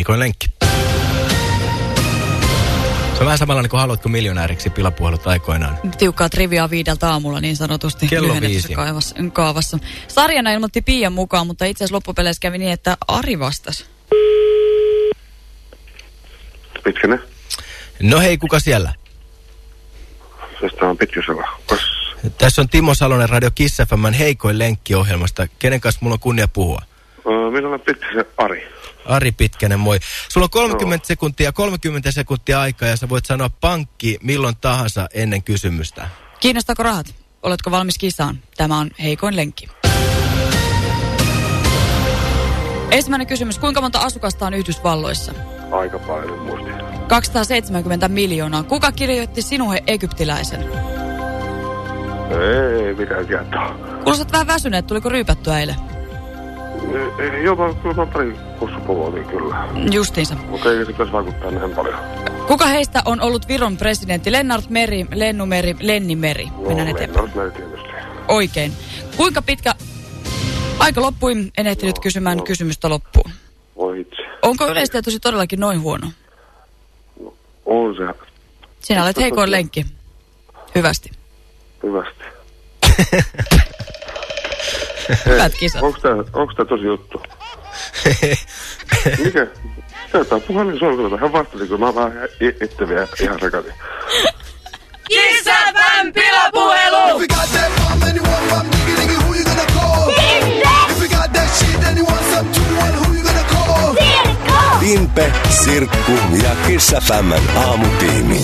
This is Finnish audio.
heikoin lenkki. Se on vähän samalla niin kuin haluatko miljonääriksi pilapuhelut aikoinaan. Tiukkaa triviaa viideltä aamulla niin sanotusti. Kello viisi. Kaavassa, kaavassa. Sarjana ilmoitti Pian mukaan, mutta itse asiassa loppupeleissä kävi niin, että Ari vastasi. Pitkänen. No hei, kuka siellä? Tästä on. Kas Tässä on Timo Salonen Radio Kiss FMn heikoin lenkki-ohjelmasta. Kenen kanssa mulla on kunnia puhua? Minä olen Pitkäsen Ari. Ari Pitkänen, moi. Sulla on 30 sekuntia, 30 sekuntia aikaa ja sä voit sanoa pankki milloin tahansa ennen kysymystä. Kiinnostaako rahat? Oletko valmis kisaan? Tämä on heikoin lenkki. Ensimmäinen kysymys. Kuinka monta asukasta on Yhdysvalloissa? Aika paljon muistin. 270 miljoonaa. Kuka kirjoitti sinuhe egyptiläisen? Ei mitään tietoa. Kuulostat vähän väsyneet. Tuliko ryypättyä eilen? Ei, ei, joo, mä pari kussupulua niin kyllä. Justiinsa. Mutta ei se pitäisi vaikuttaa näin paljon. Kuka heistä on ollut Viron presidentti? Lennart Meri, Lennu Meri, Lenni Meri. Mennään eteenpäin. Lennart Meri tietysti. Oikein. Kuinka pitkä... Aika loppui, en ehtinyt Joo, kysymään joo. kysymystä loppuun. Voi itse. Onko yleistietosi todellakin noin huono? On se Sinä olet heikoin lenkki. Hyvästi. hyvästi. Hyvät kisat. Onko tää, onks tää tosi juttu? Mikä? Tää puhelin solkalla. Hän vastasi, kun mä vaan itse vielä ihan sekaisin. Kissäfän pilapuhelu! If you got that bomb and you want one diggy diggy, who you gonna call? If you got that shit and you want some two one, who you gonna call? Impe, Sirkku ja Kiss FMn aamutiimi.